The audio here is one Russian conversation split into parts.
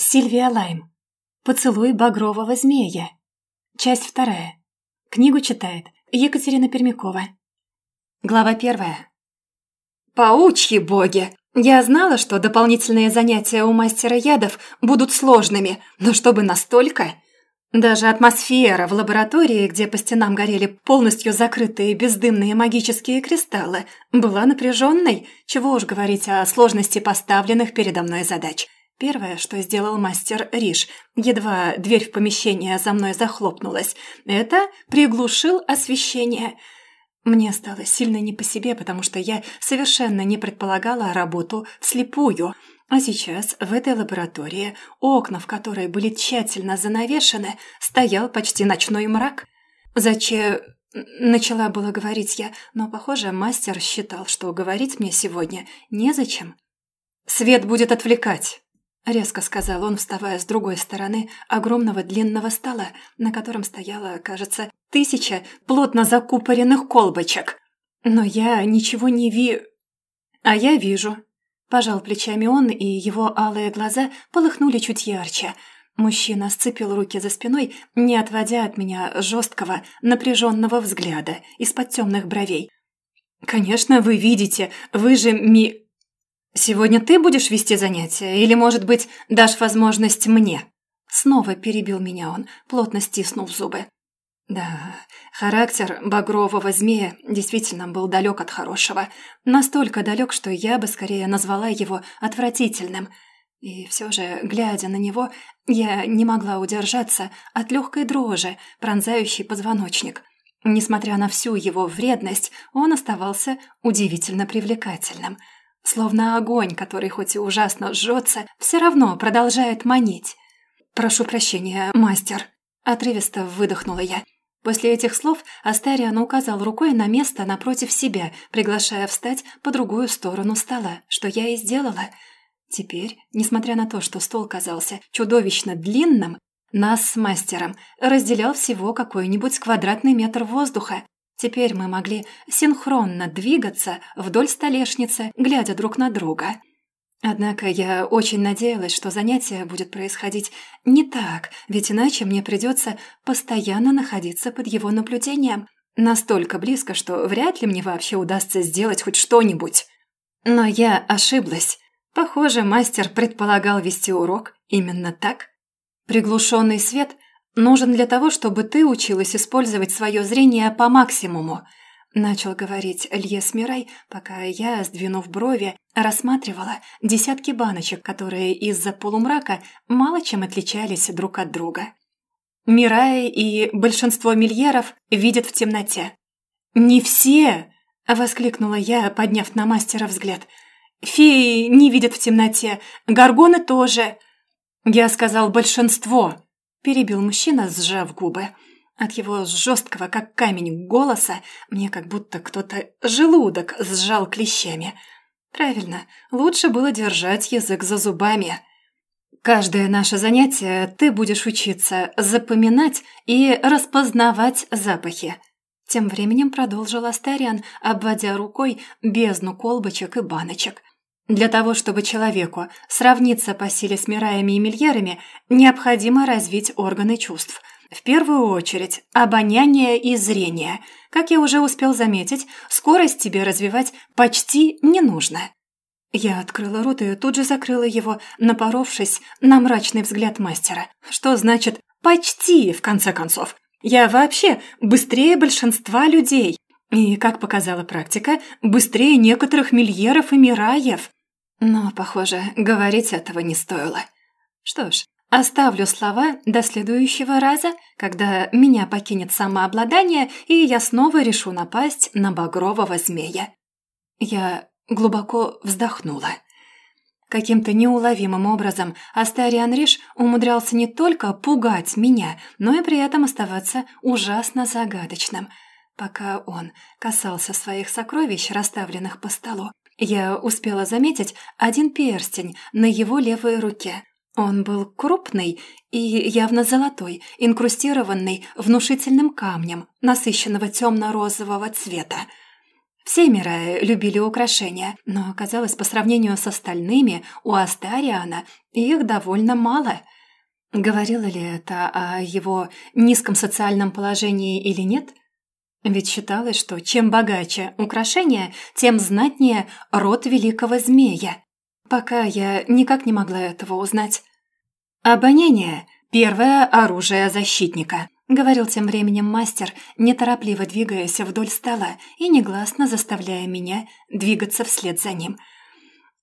Сильвия Лайм. Поцелуй багрового змея. Часть вторая. Книгу читает Екатерина Пермякова. Глава первая. Паучьи боги! Я знала, что дополнительные занятия у мастера ядов будут сложными, но чтобы настолько... Даже атмосфера в лаборатории, где по стенам горели полностью закрытые бездымные магические кристаллы, была напряженной, чего уж говорить о сложности поставленных передо мной задач – Первое, что сделал мастер Риш, едва дверь в помещение за мной захлопнулась, это приглушил освещение. Мне стало сильно не по себе, потому что я совершенно не предполагала работу вслепую. А сейчас в этой лаборатории, окна в которой были тщательно занавешены, стоял почти ночной мрак. Зачем... Начала было говорить я, но, похоже, мастер считал, что говорить мне сегодня незачем. «Свет будет отвлекать», Резко сказал он, вставая с другой стороны огромного длинного стола, на котором стояло, кажется, тысяча плотно закупоренных колбочек. Но я ничего не ви... А я вижу. Пожал плечами он, и его алые глаза полыхнули чуть ярче. Мужчина сцепил руки за спиной, не отводя от меня жесткого, напряженного взгляда из-под темных бровей. «Конечно, вы видите, вы же ми...» «Сегодня ты будешь вести занятия, или, может быть, дашь возможность мне?» Снова перебил меня он, плотно стиснув зубы. Да, характер багрового змея действительно был далек от хорошего. Настолько далек, что я бы скорее назвала его отвратительным. И все же, глядя на него, я не могла удержаться от легкой дрожи, пронзающей позвоночник. Несмотря на всю его вредность, он оставался удивительно привлекательным – Словно огонь, который хоть и ужасно жжется, все равно продолжает манить. «Прошу прощения, мастер», — отрывисто выдохнула я. После этих слов Астариан указал рукой на место напротив себя, приглашая встать по другую сторону стола, что я и сделала. Теперь, несмотря на то, что стол казался чудовищно длинным, нас с мастером разделял всего какой-нибудь квадратный метр воздуха, Теперь мы могли синхронно двигаться вдоль столешницы, глядя друг на друга. Однако я очень надеялась, что занятие будет происходить не так, ведь иначе мне придется постоянно находиться под его наблюдением. Настолько близко, что вряд ли мне вообще удастся сделать хоть что-нибудь. Но я ошиблась. Похоже, мастер предполагал вести урок именно так. Приглушенный свет – нужен для того, чтобы ты училась использовать свое зрение по максимуму», начал говорить Льес Мирай, пока я, сдвинув брови, рассматривала десятки баночек, которые из-за полумрака мало чем отличались друг от друга. Мирай и большинство мильеров видят в темноте. «Не все!» — воскликнула я, подняв на мастера взгляд. «Феи не видят в темноте, горгоны тоже!» «Я сказал большинство!» Перебил мужчина, сжав губы. От его жесткого, как камень, голоса мне как будто кто-то желудок сжал клещами. Правильно, лучше было держать язык за зубами. Каждое наше занятие ты будешь учиться запоминать и распознавать запахи. Тем временем продолжил Астариан, обводя рукой бездну колбочек и баночек. Для того, чтобы человеку сравниться по силе с мираями и мильярами, необходимо развить органы чувств. В первую очередь, обоняние и зрение. Как я уже успел заметить, скорость тебе развивать почти не нужно. Я открыла рот и тут же закрыла его, напоровшись на мрачный взгляд мастера. Что значит «почти», в конце концов? Я вообще быстрее большинства людей. И, как показала практика, быстрее некоторых мильеров и мираев. Но, похоже, говорить этого не стоило. Что ж, оставлю слова до следующего раза, когда меня покинет самообладание, и я снова решу напасть на багрового змея. Я глубоко вздохнула. Каким-то неуловимым образом Астариан Риш умудрялся не только пугать меня, но и при этом оставаться ужасно загадочным, пока он касался своих сокровищ, расставленных по столу. Я успела заметить один перстень на его левой руке. Он был крупный и явно золотой, инкрустированный внушительным камнем, насыщенного темно-розового цвета. Все мира любили украшения, но, оказалось, по сравнению с остальными, у Астариана их довольно мало. Говорило ли это о его низком социальном положении или нет? Ведь считалось, что чем богаче украшения, тем знатнее род великого змея. Пока я никак не могла этого узнать. Обоняние – первое оружие защитника. — говорил тем временем мастер, неторопливо двигаясь вдоль стола и негласно заставляя меня двигаться вслед за ним.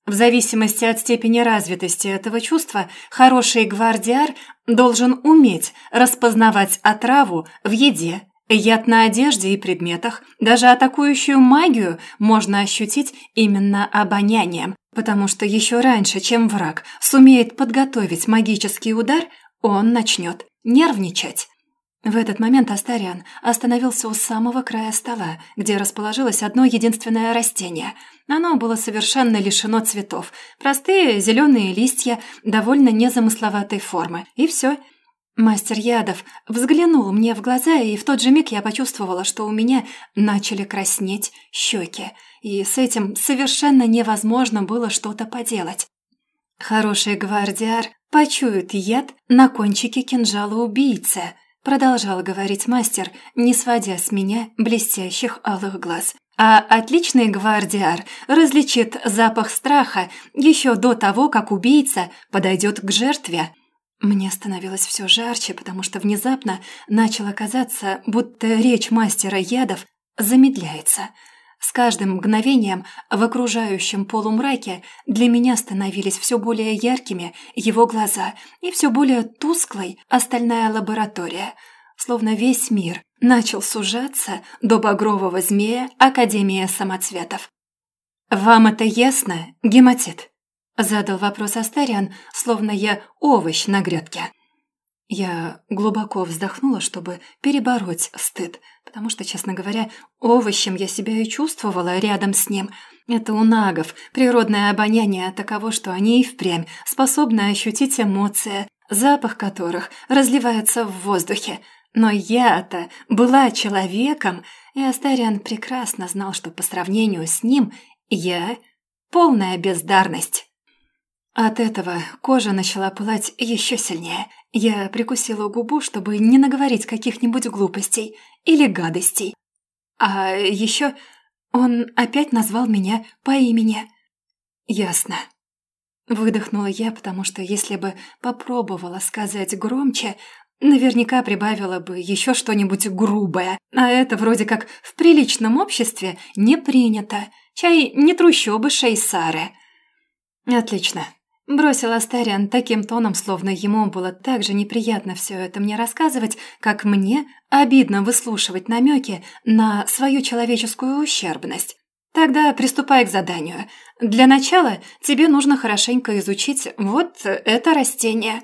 В зависимости от степени развитости этого чувства, хороший гвардиар должен уметь распознавать отраву в еде, яд на одежде и предметах, даже атакующую магию можно ощутить именно обонянием, потому что еще раньше, чем враг сумеет подготовить магический удар, он начнет нервничать. В этот момент Астариан остановился у самого края стола, где расположилось одно единственное растение. Оно было совершенно лишено цветов. Простые зеленые листья довольно незамысловатой формы. И все. Мастер Ядов взглянул мне в глаза, и в тот же миг я почувствовала, что у меня начали краснеть щеки. И с этим совершенно невозможно было что-то поделать. Хороший гвардиар почует яд на кончике кинжала убийцы – Продолжал говорить мастер, не сводя с меня блестящих алых глаз. А отличный гвардиар различит запах страха еще до того, как убийца подойдет к жертве. Мне становилось все жарче, потому что внезапно начало казаться, будто речь мастера ядов замедляется – с каждым мгновением в окружающем полумраке для меня становились все более яркими его глаза и все более тусклой остальная лаборатория, словно весь мир начал сужаться до багрового змея Академия самоцветов. «Вам это ясно, гематит?» – задал вопрос Астариан, словно я овощ на грядке. Я глубоко вздохнула, чтобы перебороть стыд, потому что, честно говоря, овощем я себя и чувствовала рядом с ним. Это у нагов природное обоняние таково, что они и впрямь способны ощутить эмоции, запах которых разливается в воздухе. Но я-то была человеком, и Астариан прекрасно знал, что по сравнению с ним я — полная бездарность. От этого кожа начала пылать еще сильнее. Я прикусила губу, чтобы не наговорить каких-нибудь глупостей или гадостей. А еще он опять назвал меня по имени. Ясно. Выдохнула я, потому что если бы попробовала сказать громче, наверняка прибавила бы еще что-нибудь грубое. А это вроде как в приличном обществе не принято. Чай не трущобы Шейсары. Отлично. Бросил Астариан таким тоном, словно ему было так же неприятно все это мне рассказывать, как мне обидно выслушивать намеки на свою человеческую ущербность. Тогда приступай к заданию. Для начала тебе нужно хорошенько изучить вот это растение.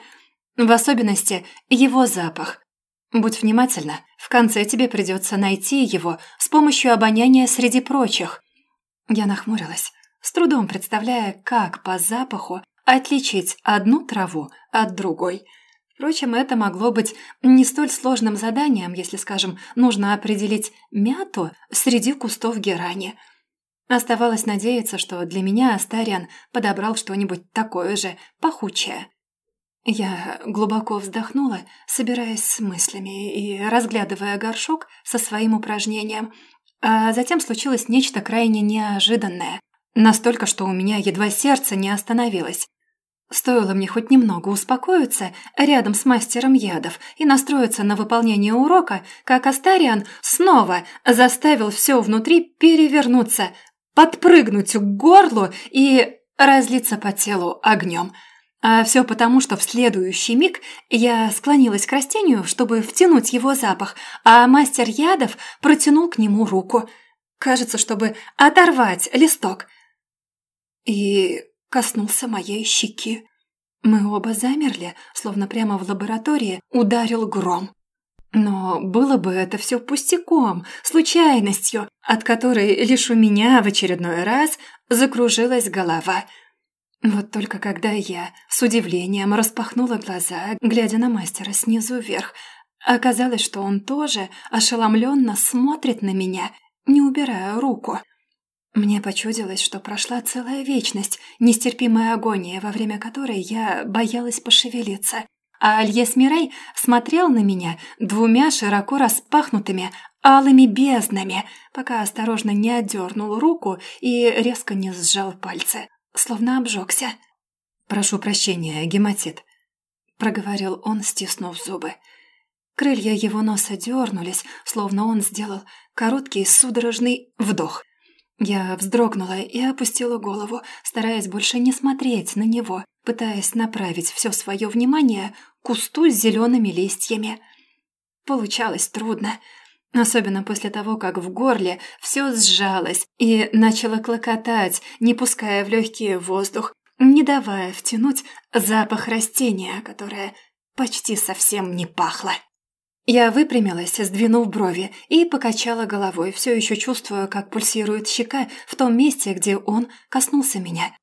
В особенности его запах. Будь внимательна, в конце тебе придется найти его с помощью обоняния среди прочих. Я нахмурилась, с трудом представляя, как по запаху отличить одну траву от другой. Впрочем, это могло быть не столь сложным заданием, если, скажем, нужно определить мяту среди кустов герани. Оставалось надеяться, что для меня Астариан подобрал что-нибудь такое же, пахучее. Я глубоко вздохнула, собираясь с мыслями и разглядывая горшок со своим упражнением, а затем случилось нечто крайне неожиданное. Настолько, что у меня едва сердце не остановилось. Стоило мне хоть немного успокоиться рядом с мастером ядов и настроиться на выполнение урока, как Астариан снова заставил все внутри перевернуться, подпрыгнуть к горлу и разлиться по телу огнем. А все потому, что в следующий миг я склонилась к растению, чтобы втянуть его запах, а мастер ядов протянул к нему руку. Кажется, чтобы оторвать листок – и коснулся моей щеки. Мы оба замерли, словно прямо в лаборатории ударил гром. Но было бы это все пустяком, случайностью, от которой лишь у меня в очередной раз закружилась голова. Вот только когда я с удивлением распахнула глаза, глядя на мастера снизу вверх, оказалось, что он тоже ошеломленно смотрит на меня, не убирая руку. Мне почудилось, что прошла целая вечность, нестерпимая агония, во время которой я боялась пошевелиться. А Альес Мирай смотрел на меня двумя широко распахнутыми алыми безднами, пока осторожно не отдернул руку и резко не сжал пальцы, словно обжегся. «Прошу прощения, гематит», — проговорил он, стиснув зубы. Крылья его носа дернулись, словно он сделал короткий судорожный вдох. Я вздрогнула и опустила голову, стараясь больше не смотреть на него, пытаясь направить все свое внимание к кусту с зелеными листьями. Получалось трудно, особенно после того, как в горле все сжалось и начало клокотать, не пуская в легкий воздух, не давая втянуть запах растения, которое почти совсем не пахло. Я выпрямилась, сдвинув брови, и покачала головой, все еще чувствуя, как пульсирует щека в том месте, где он коснулся меня.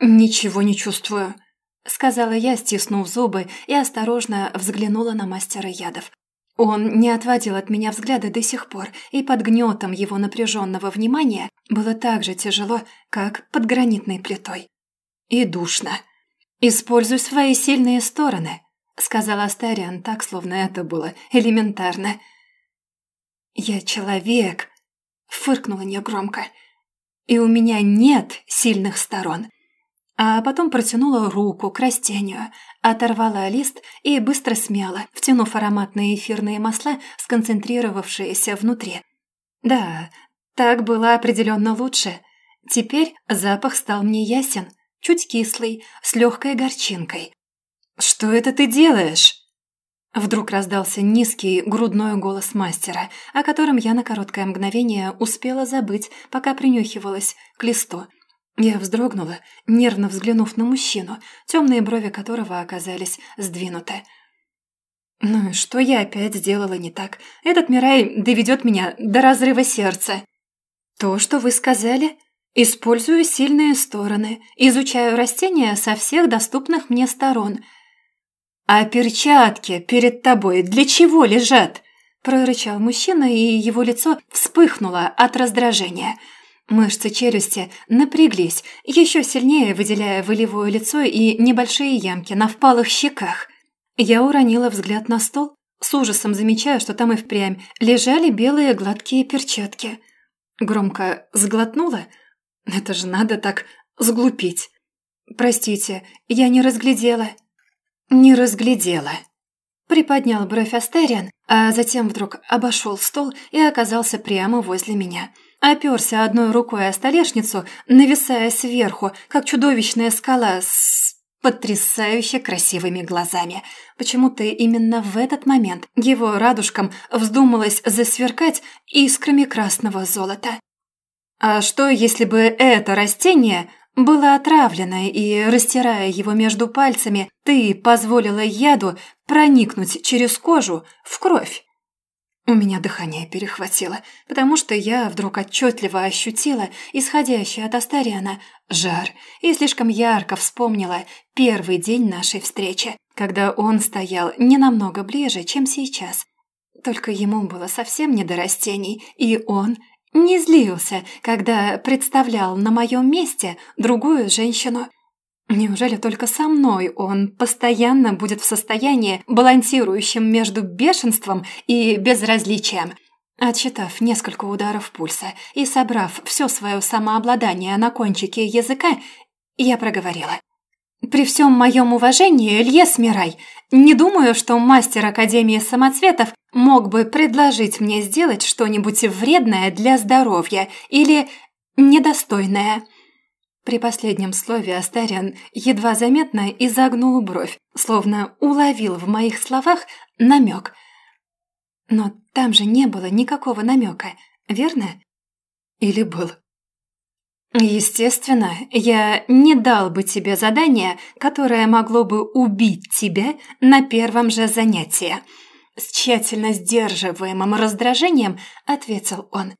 «Ничего не чувствую», — сказала я, стиснув зубы, и осторожно взглянула на мастера ядов. Он не отводил от меня взгляда до сих пор, и под гнетом его напряженного внимания было так же тяжело, как под гранитной плитой. И душно. «Используй свои сильные стороны», — сказал Астариан так, словно это было элементарно. «Я человек», — фыркнула негромко, — «и у меня нет сильных сторон». А потом протянула руку к растению, оторвала лист и быстро смяла, втянув ароматные эфирные масла, сконцентрировавшиеся внутри. Да, так было определенно лучше. Теперь запах стал мне ясен, чуть кислый, с легкой горчинкой. «Что это ты делаешь?» Вдруг раздался низкий грудной голос мастера, о котором я на короткое мгновение успела забыть, пока принюхивалась к листу. Я вздрогнула, нервно взглянув на мужчину, темные брови которого оказались сдвинуты. «Ну и что я опять сделала не так? Этот Мирай доведет меня до разрыва сердца». «То, что вы сказали?» «Использую сильные стороны, изучаю растения со всех доступных мне сторон», «А перчатки перед тобой для чего лежат?» прорычал мужчина, и его лицо вспыхнуло от раздражения. Мышцы челюсти напряглись, еще сильнее выделяя волевое лицо и небольшие ямки на впалых щеках. Я уронила взгляд на стол, с ужасом замечая, что там и впрямь лежали белые гладкие перчатки. Громко сглотнула. Это же надо так сглупить. «Простите, я не разглядела». «Не разглядела». Приподнял бровь Астериан, а затем вдруг обошел стол и оказался прямо возле меня. Оперся одной рукой о столешницу, нависая сверху, как чудовищная скала с потрясающе красивыми глазами. Почему-то именно в этот момент его радужкам вздумалось засверкать искрами красного золота. А что, если бы это растение было отравлено, и, растирая его между пальцами, ты позволила яду проникнуть через кожу в кровь. У меня дыхание перехватило, потому что я вдруг отчетливо ощутила исходящий от Астариана жар и слишком ярко вспомнила первый день нашей встречи, когда он стоял не намного ближе, чем сейчас. Только ему было совсем не до растений, и он не злился, когда представлял на моем месте другую женщину. Неужели только со мной он постоянно будет в состоянии, балансирующем между бешенством и безразличием? Отчитав несколько ударов пульса и собрав все свое самообладание на кончике языка, я проговорила. При всем моем уважении, Ильес Мирай, не думаю, что мастер Академии самоцветов мог бы предложить мне сделать что-нибудь вредное для здоровья или недостойное. При последнем слове Астариан едва заметно изогнул бровь, словно уловил в моих словах намек. Но там же не было никакого намека, верно? Или был? Естественно, я не дал бы тебе задание, которое могло бы убить тебя на первом же занятии. С тщательно сдерживаемым раздражением ответил он.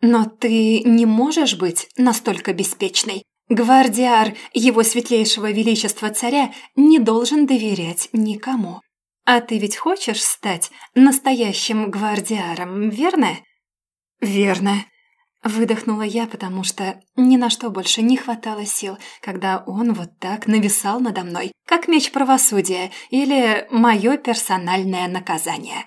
Но ты не можешь быть настолько беспечной. Гвардиар его светлейшего величества царя не должен доверять никому. А ты ведь хочешь стать настоящим гвардиаром, верно? Верно. Выдохнула я, потому что ни на что больше не хватало сил, когда он вот так нависал надо мной, как меч правосудия или мое персональное наказание.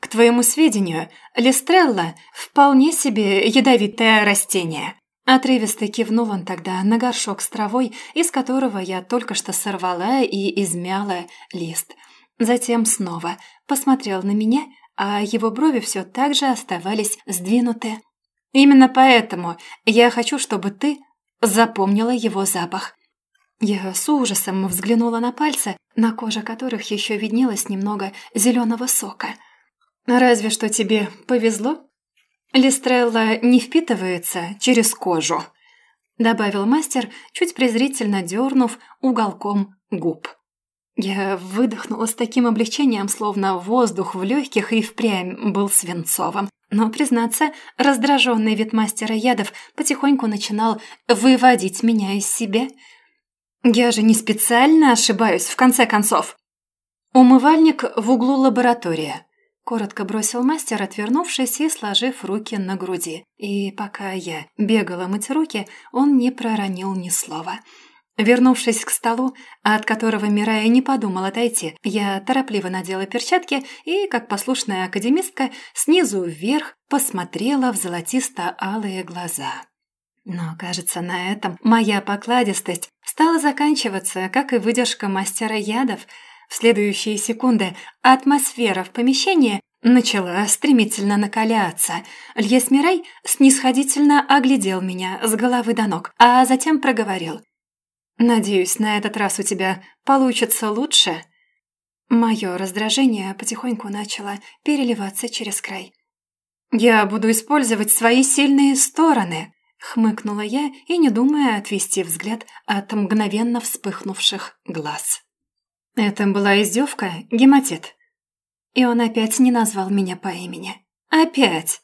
К твоему сведению, Листрелла – вполне себе ядовитое растение. Отрывисто кивнул он тогда на горшок с травой, из которого я только что сорвала и измяла лист. Затем снова посмотрел на меня, а его брови все так же оставались сдвинуты Именно поэтому я хочу, чтобы ты запомнила его запах. Я с ужасом взглянула на пальцы, на коже которых еще виднелось немного зеленого сока. Разве что тебе повезло? Листрелла не впитывается через кожу, добавил мастер, чуть презрительно дернув уголком губ. Я выдохнула с таким облегчением, словно воздух в легких и впрямь был свинцовым. Но, признаться, раздраженный вид мастера ядов потихоньку начинал выводить меня из себя. Я же не специально ошибаюсь, в конце концов. Умывальник в углу лаборатории. Коротко бросил мастер, отвернувшись и сложив руки на груди. И пока я бегала мыть руки, он не проронил ни слова. Вернувшись к столу, от которого Мирая не подумала отойти, я торопливо надела перчатки и, как послушная академистка, снизу вверх посмотрела в золотисто-алые глаза. Но, кажется, на этом моя покладистость стала заканчиваться, как и выдержка мастера ядов. В следующие секунды атмосфера в помещении начала стремительно накаляться. Льес Мирай снисходительно оглядел меня с головы до ног, а затем проговорил. «Надеюсь, на этот раз у тебя получится лучше?» Мое раздражение потихоньку начало переливаться через край. «Я буду использовать свои сильные стороны», — хмыкнула я и, не думая, отвести взгляд от мгновенно вспыхнувших глаз. Это была издевка, гематит. И он опять не назвал меня по имени. Опять.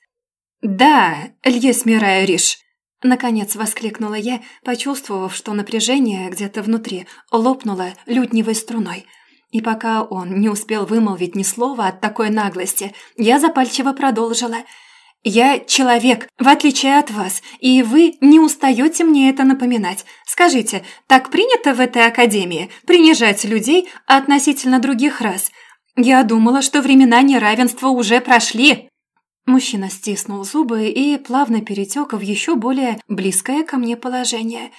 «Да, Льес Мирая Риш, Наконец воскликнула я, почувствовав, что напряжение где-то внутри лопнуло лютневой струной. И пока он не успел вымолвить ни слова от такой наглости, я запальчиво продолжила. «Я человек, в отличие от вас, и вы не устаете мне это напоминать. Скажите, так принято в этой академии принижать людей относительно других рас? Я думала, что времена неравенства уже прошли». Мужчина стиснул зубы и плавно перетек в еще более близкое ко мне положение.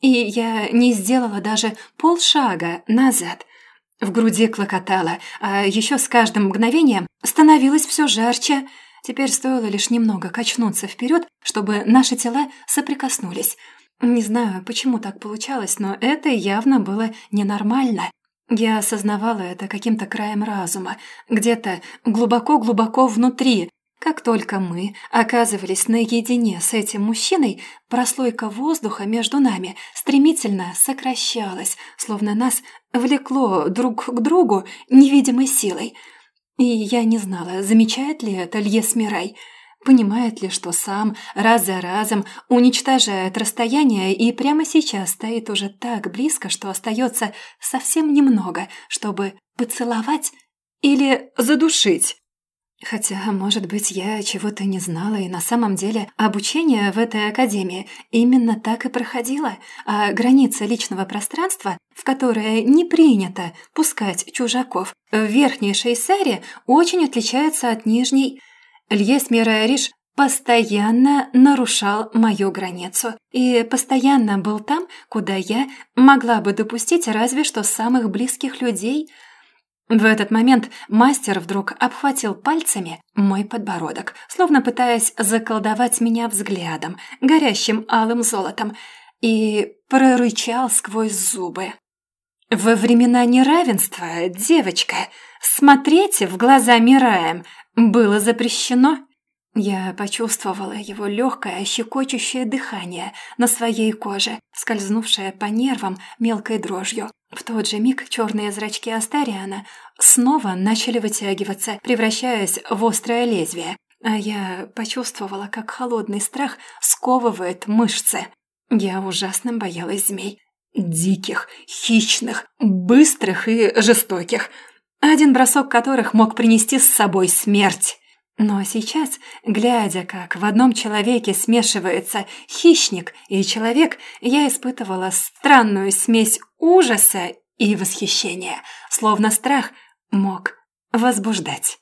И я не сделала даже полшага назад. В груди клокотало, а еще с каждым мгновением становилось все жарче. Теперь стоило лишь немного качнуться вперед, чтобы наши тела соприкоснулись. Не знаю, почему так получалось, но это явно было ненормально. Я осознавала это каким-то краем разума, где-то глубоко-глубоко внутри, как только мы оказывались наедине с этим мужчиной, прослойка воздуха между нами стремительно сокращалась, словно нас влекло друг к другу невидимой силой. И я не знала, замечает ли это Льес Мирай, понимает ли, что сам раз за разом уничтожает расстояние и прямо сейчас стоит уже так близко, что остается совсем немного, чтобы поцеловать или задушить. Хотя, может быть, я чего-то не знала, и на самом деле обучение в этой академии именно так и проходило, а граница личного пространства, в которое не принято пускать чужаков, в Верхней Шейсаре очень отличается от Нижней. Льес Мираэриш постоянно нарушал мою границу и постоянно был там, куда я могла бы допустить разве что самых близких людей – в этот момент мастер вдруг обхватил пальцами мой подбородок, словно пытаясь заколдовать меня взглядом, горящим алым золотом, и прорычал сквозь зубы. «Во времена неравенства, девочка, смотреть в глаза Мираем было запрещено». Я почувствовала его легкое, щекочущее дыхание на своей коже, скользнувшее по нервам мелкой дрожью. В тот же миг черные зрачки Астариана снова начали вытягиваться, превращаясь в острое лезвие, а я почувствовала, как холодный страх сковывает мышцы. Я ужасно боялась змей. Диких, хищных, быстрых и жестоких, один бросок которых мог принести с собой смерть. Но сейчас, глядя, как в одном человеке смешивается хищник и человек, я испытывала странную смесь ужаса и восхищения, словно страх мог возбуждать.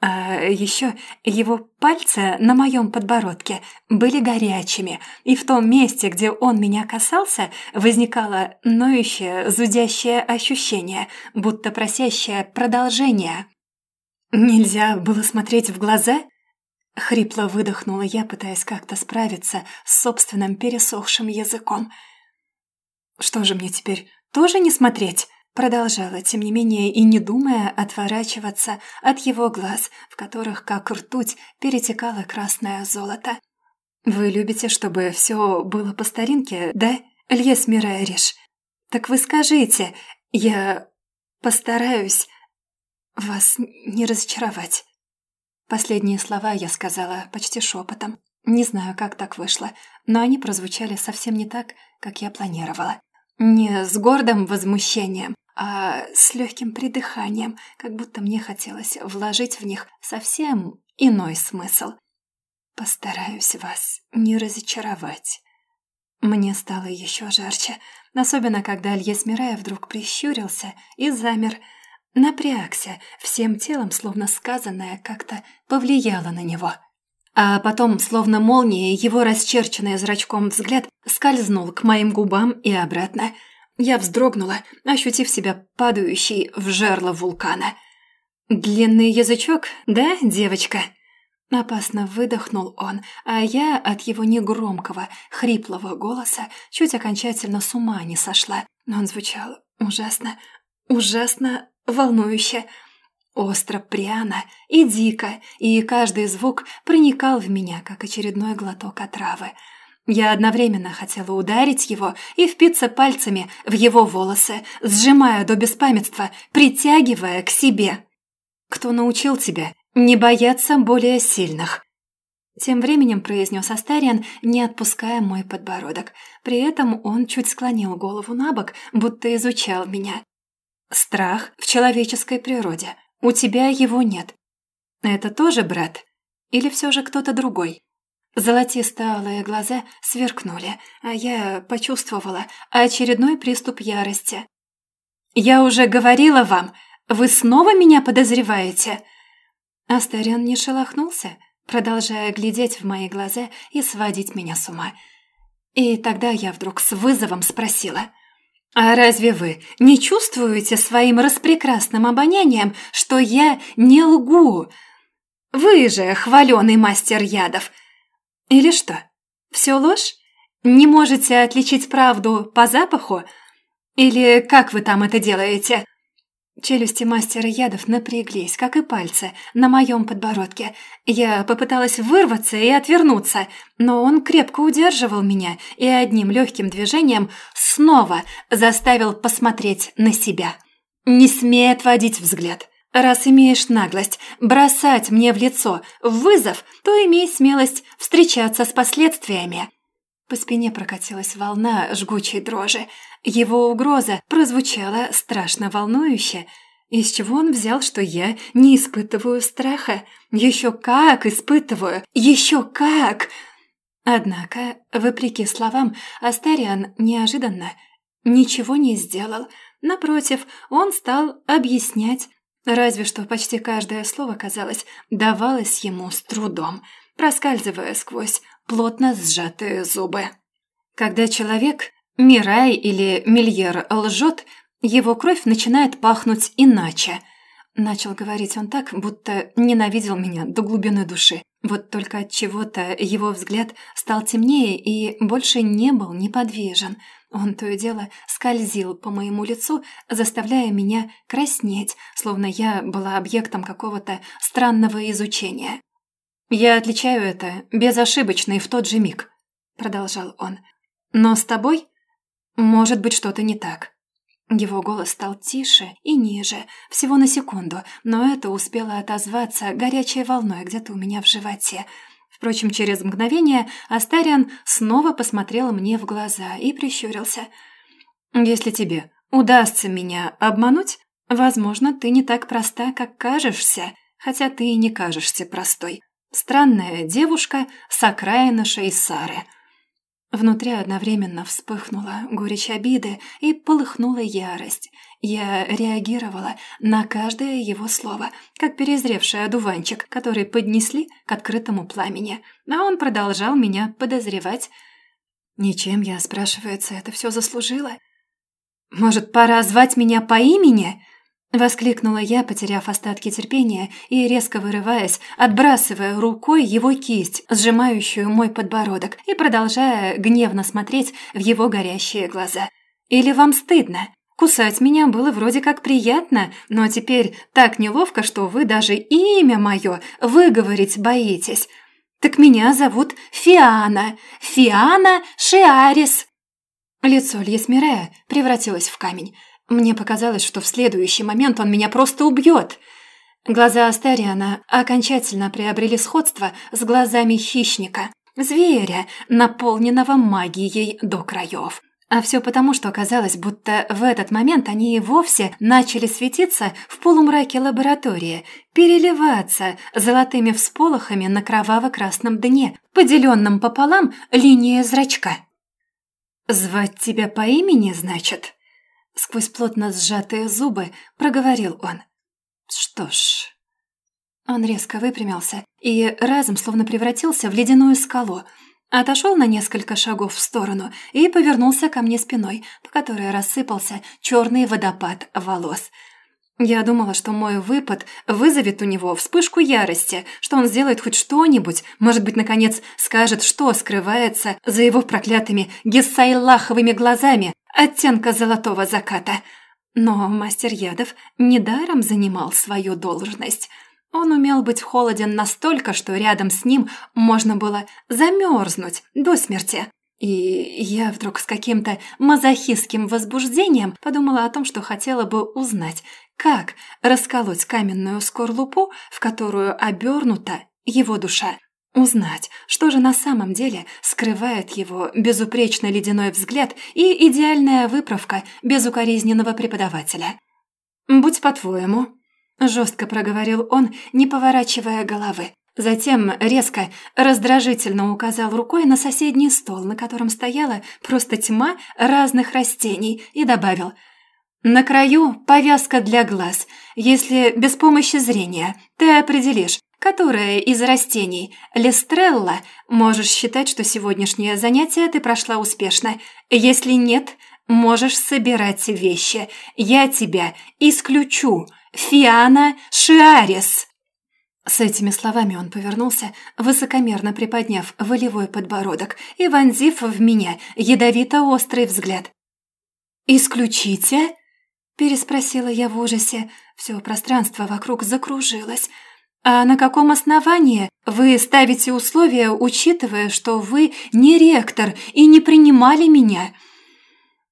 А еще его пальцы на моем подбородке были горячими, и в том месте, где он меня касался, возникало ноющее, зудящее ощущение, будто просящее продолжения. «Нельзя было смотреть в глаза?» Хрипло выдохнула я, пытаясь как-то справиться с собственным пересохшим языком. «Что же мне теперь, тоже не смотреть?» Продолжала, тем не менее, и не думая отворачиваться от его глаз, в которых, как ртуть, перетекало красное золото. «Вы любите, чтобы все было по старинке, да, Льес Мирайриш? Так вы скажите, я постараюсь вас не разочаровать». Последние слова я сказала почти шепотом. Не знаю, как так вышло, но они прозвучали совсем не так, как я планировала. Не с гордым возмущением, а с легким придыханием, как будто мне хотелось вложить в них совсем иной смысл. Постараюсь вас не разочаровать. Мне стало еще жарче, особенно когда Альес Мирая вдруг прищурился и замер, напрягся, всем телом, словно сказанное, как-то повлияло на него. А потом, словно молния, его расчерченный зрачком взгляд скользнул к моим губам и обратно. Я вздрогнула, ощутив себя падающей в жерло вулкана. «Длинный язычок, да, девочка?» Опасно выдохнул он, а я от его негромкого, хриплого голоса чуть окончательно с ума не сошла. Но он звучал ужасно, ужасно волнующе. Остро, пряно и дико, и каждый звук проникал в меня, как очередной глоток отравы. Я одновременно хотела ударить его и впиться пальцами в его волосы, сжимая до беспамятства, притягивая к себе. «Кто научил тебя не бояться более сильных?» Тем временем произнес Астариан, не отпуская мой подбородок. При этом он чуть склонил голову на бок, будто изучал меня. «Страх в человеческой природе. У тебя его нет. Это тоже брат? Или все же кто-то другой? Золотисто-алые глаза сверкнули, а я почувствовала очередной приступ ярости. «Я уже говорила вам, вы снова меня подозреваете?» Астариан не шелохнулся, продолжая глядеть в мои глаза и сводить меня с ума. И тогда я вдруг с вызовом спросила – «А разве вы не чувствуете своим распрекрасным обонянием, что я не лгу? Вы же хваленый мастер ядов. Или что, все ложь? Не можете отличить правду по запаху? Или как вы там это делаете?» Челюсти мастера ядов напряглись, как и пальцы, на моем подбородке. Я попыталась вырваться и отвернуться, но он крепко удерживал меня и одним легким движением снова заставил посмотреть на себя. «Не смей отводить взгляд. Раз имеешь наглость бросать мне в лицо вызов, то имей смелость встречаться с последствиями». По спине прокатилась волна жгучей дрожи. Его угроза прозвучала страшно волнующе. Из чего он взял, что я не испытываю страха? Еще как испытываю! Еще как! Однако, вопреки словам, Астариан неожиданно ничего не сделал. Напротив, он стал объяснять, разве что почти каждое слово, казалось, давалось ему с трудом, проскальзывая сквозь плотно сжатые зубы. Когда человек, Мирай или Мильер, лжет, его кровь начинает пахнуть иначе. Начал говорить он так, будто ненавидел меня до глубины души. Вот только от чего-то его взгляд стал темнее и больше не был неподвижен. Он то и дело скользил по моему лицу, заставляя меня краснеть, словно я была объектом какого-то странного изучения. «Я отличаю это безошибочно и в тот же миг», — продолжал он. «Но с тобой может быть что-то не так». Его голос стал тише и ниже, всего на секунду, но это успело отозваться горячей волной где-то у меня в животе. Впрочем, через мгновение Астариан снова посмотрел мне в глаза и прищурился. «Если тебе удастся меня обмануть, возможно, ты не так проста, как кажешься», хотя ты и не кажешься простой. Странная девушка с окраины Шейсары». Внутри одновременно вспыхнула горечь обиды и полыхнула ярость. Я реагировала на каждое его слово, как перезревший одуванчик, который поднесли к открытому пламени. А он продолжал меня подозревать. Ничем я, спрашивается, это все заслужила? «Может, пора звать меня по имени?» Воскликнула я, потеряв остатки терпения и, резко вырываясь, отбрасывая рукой его кисть, сжимающую мой подбородок, и продолжая гневно смотреть в его горящие глаза. «Или вам стыдно? Кусать меня было вроде как приятно, но теперь так неловко, что вы даже имя мое выговорить боитесь. Так меня зовут Фиана, Фиана Шиарис». Лицо Льесмирея превратилось в камень. Мне показалось, что в следующий момент он меня просто убьет. Глаза Астариана окончательно приобрели сходство с глазами хищника, зверя, наполненного магией до краев. А все потому, что казалось, будто в этот момент они и вовсе начали светиться в полумраке лаборатории, переливаться золотыми всполохами на кроваво-красном дне, поделенном пополам линией зрачка. «Звать тебя по имени, значит?» Сквозь плотно сжатые зубы проговорил он. «Что ж...» Он резко выпрямился и разом словно превратился в ледяную скалу, отошел на несколько шагов в сторону и повернулся ко мне спиной, по которой рассыпался черный водопад волос. Я думала, что мой выпад вызовет у него вспышку ярости, что он сделает хоть что-нибудь, может быть, наконец скажет, что скрывается за его проклятыми гессайлаховыми глазами, оттенка золотого заката. Но мастер ядов недаром занимал свою должность. Он умел быть холоден настолько, что рядом с ним можно было замерзнуть до смерти. И я вдруг с каким-то мазохистским возбуждением подумала о том, что хотела бы узнать, как расколоть каменную скорлупу, в которую обернута его душа. Узнать, что же на самом деле скрывает его безупречно ледяной взгляд и идеальная выправка безукоризненного преподавателя. «Будь по-твоему», – жестко проговорил он, не поворачивая головы. Затем резко, раздражительно указал рукой на соседний стол, на котором стояла просто тьма разных растений, и добавил «На краю повязка для глаз. Если без помощи зрения ты определишь, которое из растений Лестрелла, можешь считать, что сегодняшнее занятие ты прошла успешно. Если нет, можешь собирать вещи. Я тебя исключу. Фиана Шиарис!» С этими словами он повернулся, высокомерно приподняв волевой подбородок и вонзив в меня ядовито-острый взгляд. «Исключите?» – переспросила я в ужасе. Все пространство вокруг закружилось – «А на каком основании вы ставите условия, учитывая, что вы не ректор и не принимали меня?»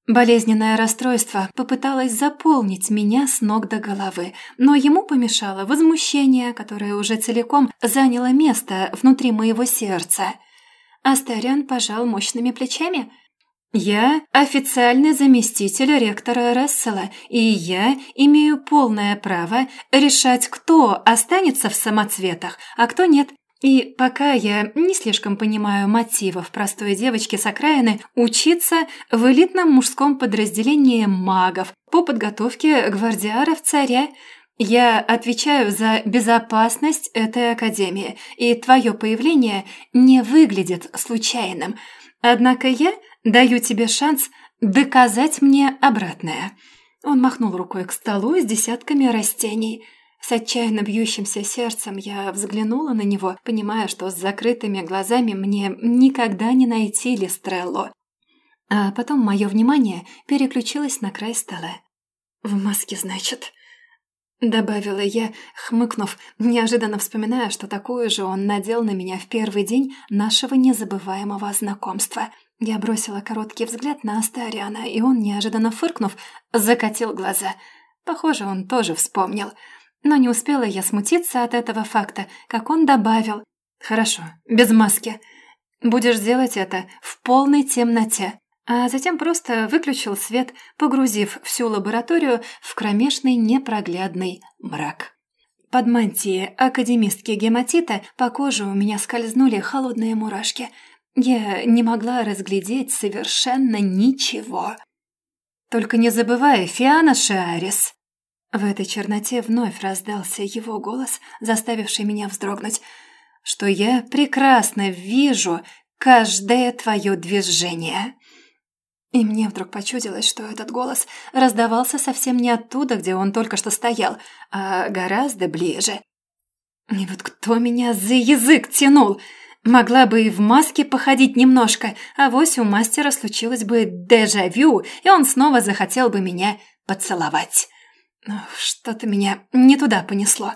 Болезненное расстройство попыталось заполнить меня с ног до головы, но ему помешало возмущение, которое уже целиком заняло место внутри моего сердца. Астариан пожал мощными плечами – «Я официальный заместитель ректора Рассела, и я имею полное право решать, кто останется в самоцветах, а кто нет. И пока я не слишком понимаю мотивов простой девочки с окраины, учиться в элитном мужском подразделении магов по подготовке гвардиаров царя – я отвечаю за безопасность этой академии, и твое появление не выглядит случайным. Однако я Даю тебе шанс доказать мне обратное». Он махнул рукой к столу с десятками растений. С отчаянно бьющимся сердцем я взглянула на него, понимая, что с закрытыми глазами мне никогда не найти Листрелло. А потом мое внимание переключилось на край стола. «В маске, значит?» Добавила я, хмыкнув, неожиданно вспоминая, что такую же он надел на меня в первый день нашего незабываемого знакомства – я бросила короткий взгляд на Астариана, и он, неожиданно фыркнув, закатил глаза. Похоже, он тоже вспомнил. Но не успела я смутиться от этого факта, как он добавил. «Хорошо, без маски. Будешь делать это в полной темноте». А затем просто выключил свет, погрузив всю лабораторию в кромешный непроглядный мрак. под мантией академистки гематита по коже у меня скользнули холодные мурашки. Я не могла разглядеть совершенно ничего. «Только не забывай, Фиана Шиарис!» В этой черноте вновь раздался его голос, заставивший меня вздрогнуть, что я прекрасно вижу каждое твое движение. И мне вдруг почудилось, что этот голос раздавался совсем не оттуда, где он только что стоял, а гораздо ближе. И вот кто меня за язык тянул? Могла бы и в маске походить немножко, а вось у мастера случилось бы дежавю, и он снова захотел бы меня поцеловать. Что-то меня не туда понесло.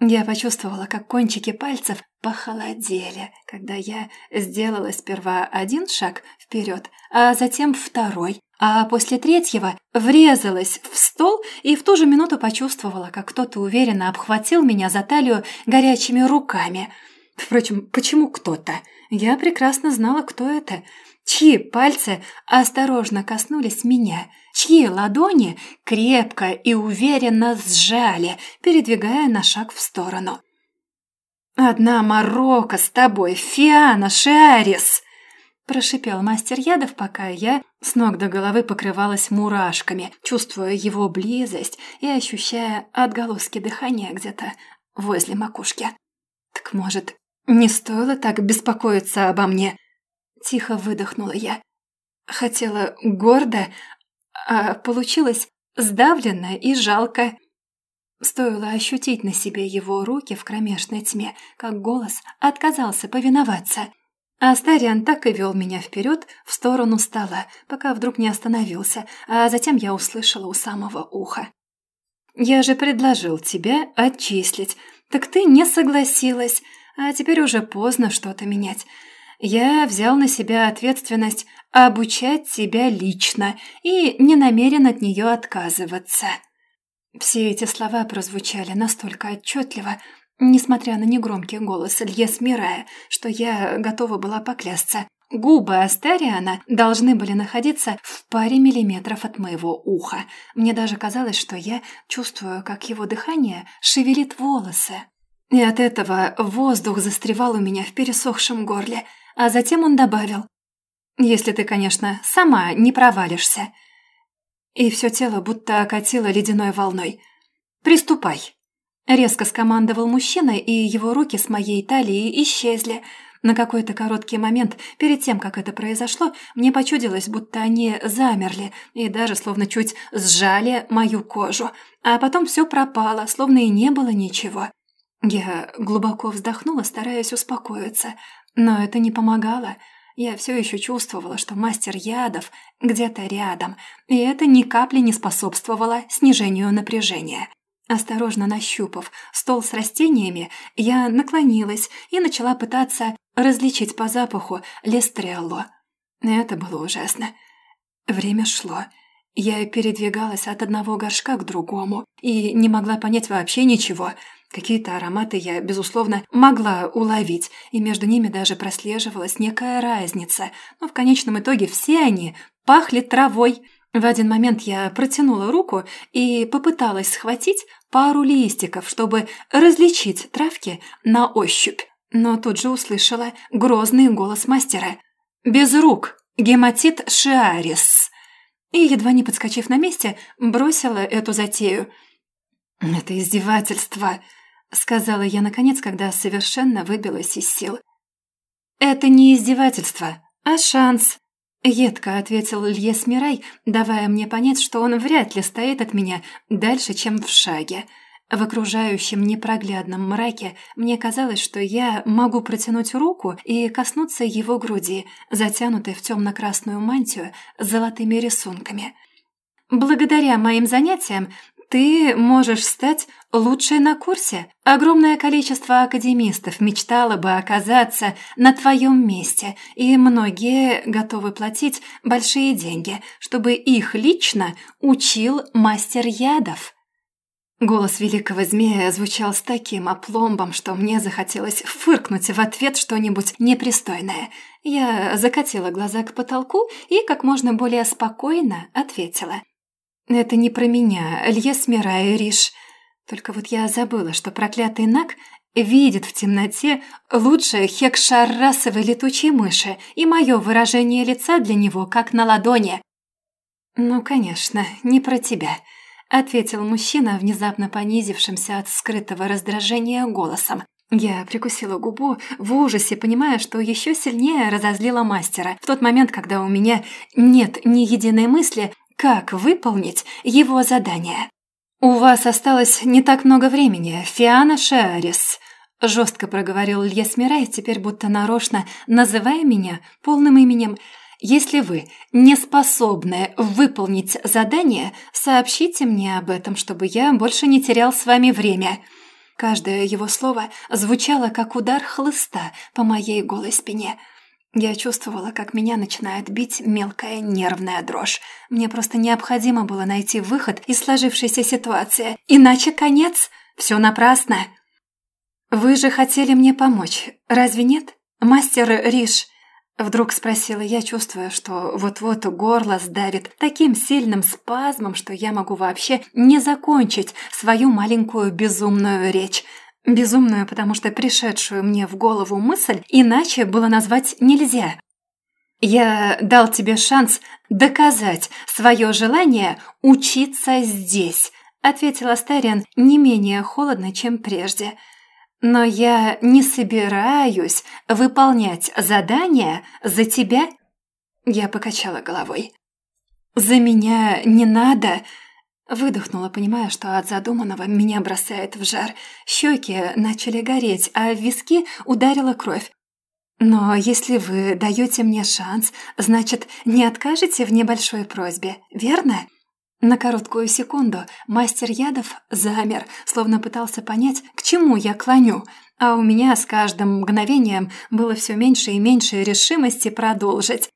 Я почувствовала, как кончики пальцев похолодели, когда я сделала сперва один шаг вперед, а затем второй, а после третьего врезалась в стол и в ту же минуту почувствовала, как кто-то уверенно обхватил меня за талию горячими руками. Впрочем, почему кто-то? Я прекрасно знала, кто это — чьи пальцы осторожно коснулись меня, чьи ладони крепко и уверенно сжали, передвигая на шаг в сторону. «Одна морока с тобой, Фиана Шиарис!» Прошипел мастер ядов, пока я с ног до головы покрывалась мурашками, чувствуя его близость и ощущая отголоски дыхания где-то возле макушки. «Так, может, не стоило так беспокоиться обо мне?» Тихо выдохнула я. Хотела гордо, а получилось сдавленно и жалко. Стоило ощутить на себе его руки в кромешной тьме, как голос отказался повиноваться. Астариан так и вел меня вперед в сторону стола, пока вдруг не остановился, а затем я услышала у самого уха. «Я же предложил тебя отчислить, так ты не согласилась, а теперь уже поздно что-то менять. Я взял на себя ответственность обучать тебя лично и не намерен от нее отказываться». Все эти слова прозвучали настолько отчетливо, несмотря на негромкий голос Льес Мирая, что я готова была поклясться. Губы Астериана должны были находиться в паре миллиметров от моего уха. Мне даже казалось, что я чувствую, как его дыхание шевелит волосы. И от этого воздух застревал у меня в пересохшем горле – а затем он добавил. «Если ты, конечно, сама не провалишься». И все тело будто окатило ледяной волной. «Приступай». Резко скомандовал мужчина, и его руки с моей талии исчезли. На какой-то короткий момент, перед тем, как это произошло, мне почудилось, будто они замерли и даже словно чуть сжали мою кожу. А потом все пропало, словно и не было ничего. Я глубоко вздохнула, стараясь успокоиться. Но это не помогало. Я все еще чувствовала, что мастер ядов где-то рядом, и это ни капли не способствовало снижению напряжения. Осторожно нащупав стол с растениями, я наклонилась и начала пытаться различить по запаху лестрелло. Это было ужасно. Время шло. Я передвигалась от одного горшка к другому и не могла понять вообще ничего — Какие-то ароматы я, безусловно, могла уловить, и между ними даже прослеживалась некая разница, но в конечном итоге все они пахли травой. В один момент я протянула руку и попыталась схватить пару листиков, чтобы различить травки на ощупь, но тут же услышала грозный голос мастера. «Без рук! Гематит шиарис!» И, едва не подскочив на месте, бросила эту затею. «Это издевательство!» Сказала я наконец, когда совершенно выбилась из сил. «Это не издевательство, а шанс», — едко ответил Ильес Мирай, давая мне понять, что он вряд ли стоит от меня дальше, чем в шаге. В окружающем непроглядном мраке мне казалось, что я могу протянуть руку и коснуться его груди, затянутой в темно-красную мантию с золотыми рисунками. Благодаря моим занятиям ты можешь стать лучшей на курсе. Огромное количество академистов мечтало бы оказаться на твоем месте, и многие готовы платить большие деньги, чтобы их лично учил мастер ядов. Голос великого змея звучал с таким опломбом, что мне захотелось фыркнуть в ответ что-нибудь непристойное. Я закатила глаза к потолку и как можно более спокойно ответила – «Это не про меня, Льес Мирай Риш». Только вот я забыла, что проклятый Нак видит в темноте лучше хекшаррасовой летучей мыши, и мое выражение лица для него как на ладони. «Ну, конечно, не про тебя», — ответил мужчина, внезапно понизившимся от скрытого раздражения голосом. Я прикусила губу в ужасе, понимая, что еще сильнее разозлила мастера в тот момент, когда у меня нет ни единой мысли, как выполнить его задание. «У вас осталось не так много времени, Фиана Шеарис», — жестко проговорил Льес Мирай, теперь будто нарочно называя меня полным именем. «Если вы не способны выполнить задание, сообщите мне об этом, чтобы я больше не терял с вами время». Каждое его слово звучало, как удар хлыста по моей голой спине. Я чувствовала, как меня начинает бить мелкая нервная дрожь. Мне просто необходимо было найти выход из сложившейся ситуации. Иначе конец. Все напрасно. «Вы же хотели мне помочь, разве нет, мастер Риш?» Вдруг спросила я, чувствуя, что вот-вот горло сдавит таким сильным спазмом, что я могу вообще не закончить свою маленькую безумную речь. Безумную, потому что пришедшую мне в голову мысль иначе было назвать нельзя. Я дал тебе шанс доказать свое желание учиться здесь, ответила Стариан не менее холодно, чем прежде – но я не собираюсь выполнять задание за тебя. Я покачала головой. За меня не надо. Выдохнула, понимая, что от задуманного меня бросает в жар. Щеки начали гореть, а в виски ударила кровь. «Но если вы даете мне шанс, значит, не откажете в небольшой просьбе, верно?» На короткую секунду мастер ядов замер, словно пытался понять, к чему я клоню, а у меня с каждым мгновением было все меньше и меньше решимости продолжить.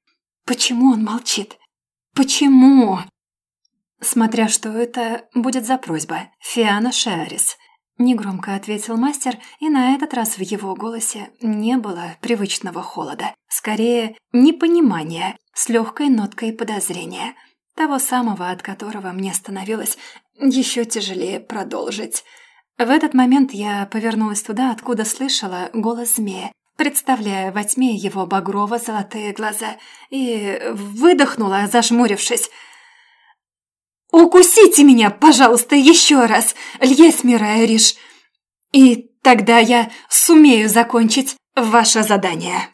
Почему он молчит? Почему? Смотря что это будет за просьба. Фиана Шарис. Негромко ответил мастер, и на этот раз в его голосе не было привычного холода. Скорее, непонимания с легкой ноткой подозрения – того самого, от которого мне становилось еще тяжелее продолжить. В этот момент я повернулась туда, откуда слышала голос змея, представляя во тьме его багрово-золотые глаза, и выдохнула, зажмурившись. «Укусите меня, пожалуйста, еще раз, Льес Мирайриш, и тогда я сумею закончить ваше задание».